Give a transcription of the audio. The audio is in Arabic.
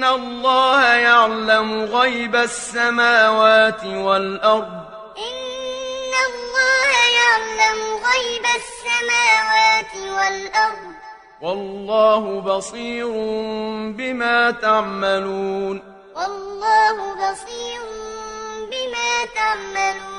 إن الله يعلم غيب السماوات والأرض إن الله يعلم غيب السماوات والأرض والله بصير بما تعملون والله بصير بما تعملون